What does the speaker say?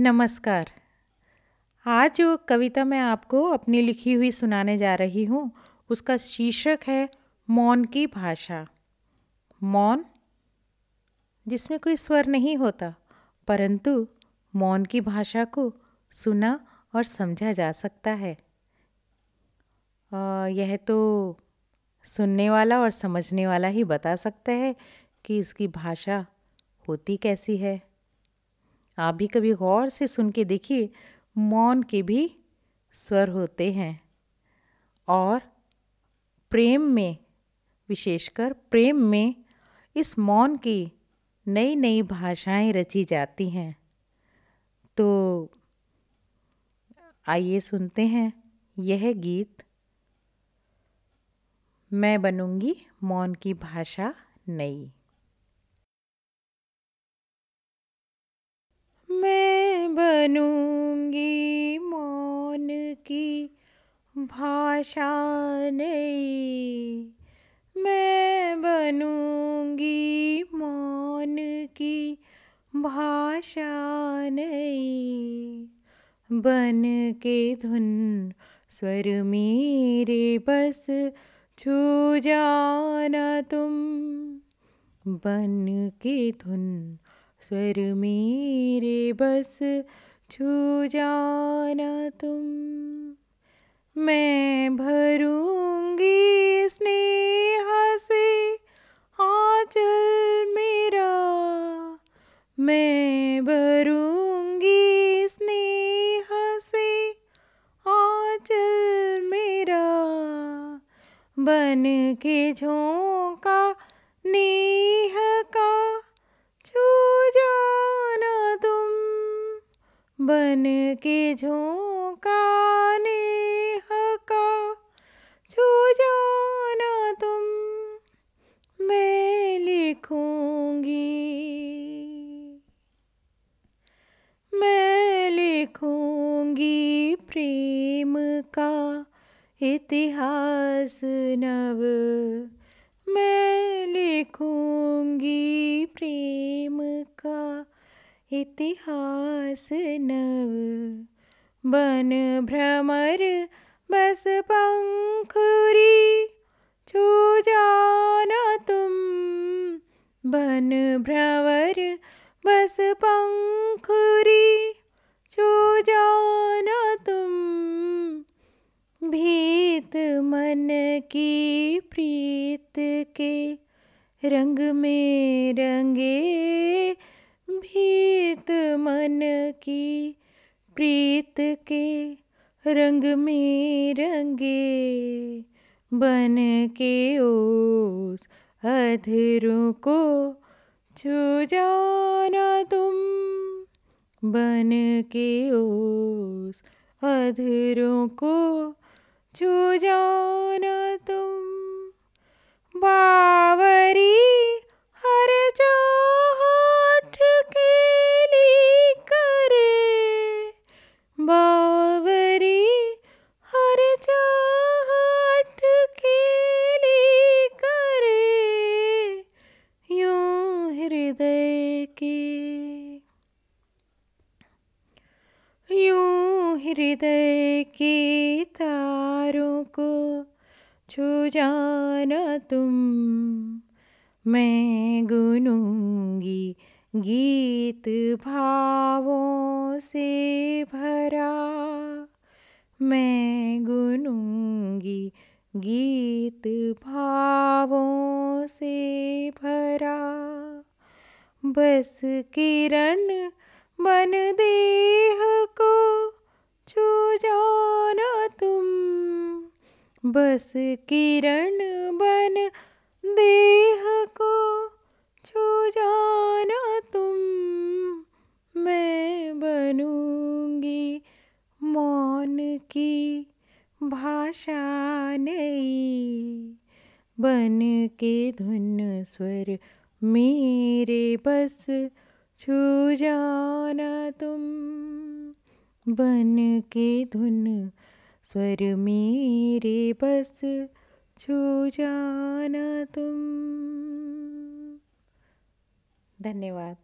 नमस्कार। आज जो कविता मैं आपको अपनी लिखी हुई सुनाने जा रही हूँ उसका शीर्षक है मौन की भाषा। मौन? जिसमें कोई स्वर नहीं होता परंतु मौन की भाषा को सुना और समझा जा सकता है। आ, यह तो सुनने वाला और समझने वाला ही बता सकता है कि इसकी भाषा होती कैसी है। आप भी कभी गौर से सुन के देखिए, मौन के भी स्वर होते हैं। और प्रेम में, विशेषकर प्रेम में इस मौन की नई नई भाषाएँ रची जाती हैं। तो आइए सुनते हैं यह गीत। मैं बनूँगी मौन की भाषा नई। मैं बनूँगी मौन की भाषा नई। मैं बनूँगी मौन की भाषा नई। बन के धुन स्वर मेरे बस छू जाना तुम। बन के धुन स्वर मेरे बस छू जाना तुम। मैं भरूँगी स्नेह से आंचल मेरा। मैं भरूँगी स्नेह से आंचल मेरा। बन के झोंका, नेह का बन के झोंकाने हका। छू जाना तुम, मैं लिखूँगी। मैं लिखूँगी प्रेम का इतिहास नव। मैं लिखूँगी प्रेम का इतिहास नव। बन भ्रमर बस पंखुरी, छू जाना तुम। बन भ्रमर बस पंखुरी, छू जाना तुम। भीत मन की प्रीत के रंग में रंगे भीत मन की प्रीत के रंग में रंगे बन के ओस अधरों को छू जाना तुम बन के ओस अधरों को छू जाना तुम बावरी हृदय के तारों को छू जाना तुम। मैं गुनूँगी गीत भावों से भरा। मैं गुनूँगी गीत भावों से भरा। बस किरण बस किरण बन देह को छू जाना तुम, मैं बनूँगी मौन की भाषा नई। बन के धुन स्वर मेरे बस छू जाना तुम, बन के धुन स्वर मेरे बस छू जाना तुम। धन्यवाद।